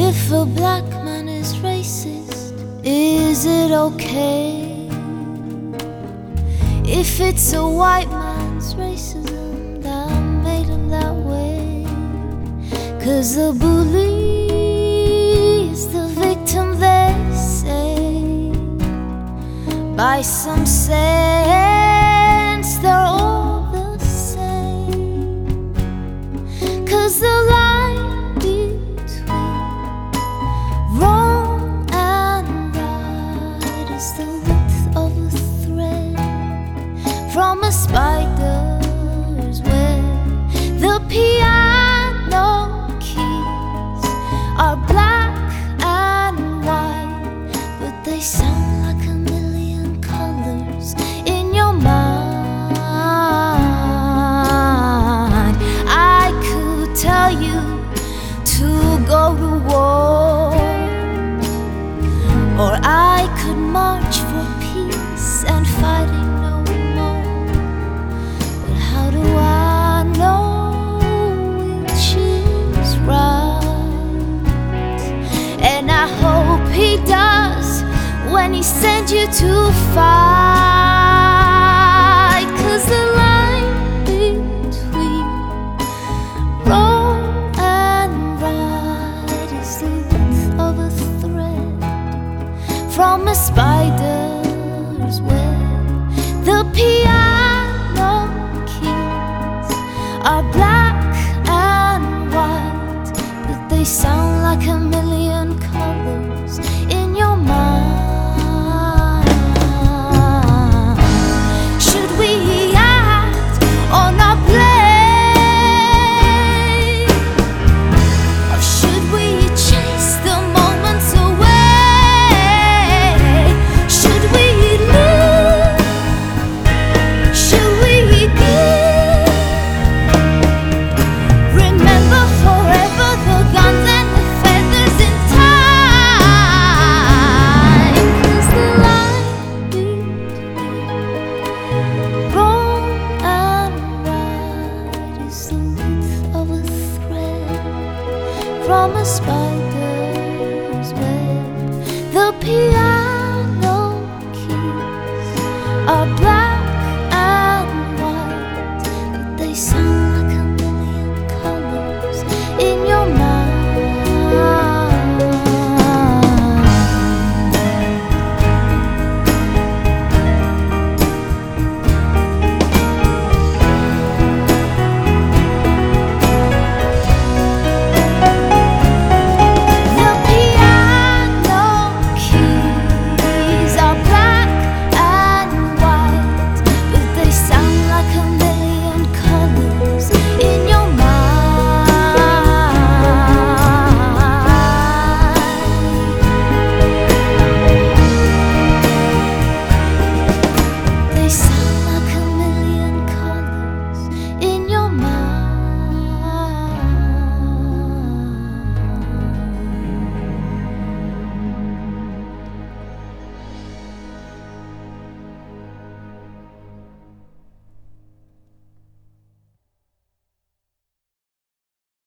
If a black man is racist, is it okay? If it's a white man's racism that made him that way, cause the bully is the victim, they say. By some sense, are when he sent you to fight. Cause the line between wrong and right is the loose of a thread from a spider's web. The piano keys are black and white, but they sound like a from a spider's web. The piano keys are black.